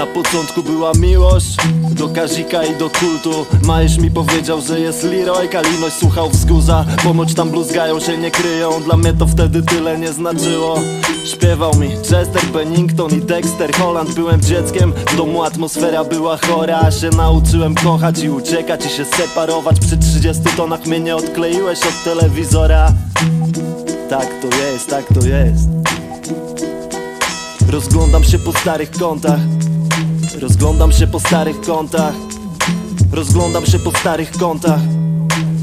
Na początku była miłość Do Kazika i do kultu. Majesz mi powiedział, że jest Leroy Kalinoś słuchał wzgórza. Pomoć tam bluzgają się nie kryją. Dla mnie to wtedy tyle nie znaczyło. Śpiewał mi Chester Bennington i Dexter Holland. Byłem dzieckiem, w domu atmosfera była chora. A się nauczyłem kochać i uciekać i się separować. Przy 30 tonach mnie nie odkleiłeś od telewizora. Tak to jest, tak to jest. Rozglądam się po starych kątach Rozglądam się po starych kątach. Rozglądam się po starych kątach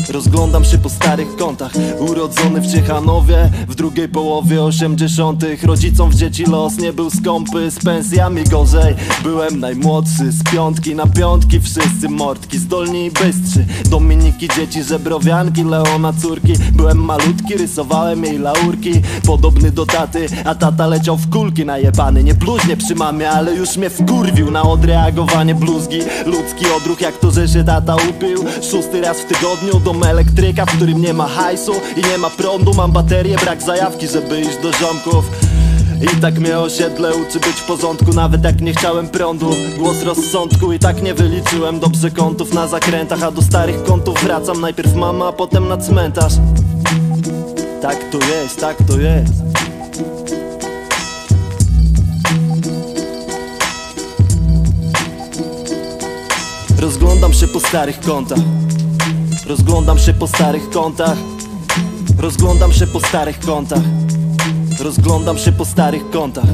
Rozglądam się po starych kątach. Urodzony w Ciechanowie W drugiej połowie osiemdziesiątych. Rodzicom w dzieci los nie był skąpy Z pensjami gorzej. Byłem najmłodszy Z piątki na piątki. Wszyscy mordki Zdolni i bystrzy. Dominiki dzieci żebrowianki Leona córki. Byłem malutki Rysowałem jej laurki. Podobny do taty A tata leciał w kulki najebany. Nie bluźnie przy mamie Ale już mnie wkurwił Na odreagowanie bluzgi. Ludzki odruch jak to, że się tata upił. Szósty raz w tygodniu Dom elektryka, w którym nie ma hajsu I nie ma prądu. Mam baterię, brak zajawki, żeby iść do ziomków. I tak mnie osiedle uczy być w porządku Nawet jak nie chciałem prądu. Głos rozsądku i tak nie wyliczyłem Dobrze kątów na zakrętach A do starych kątów wracam. Najpierw mama, a potem na cmentarz. Tak to jest, tak to jest. Rozglądam się po starych kątach Rozglądam się po starych kątach. Rozglądam się po starych kątach. Rozglądam się po starych kątach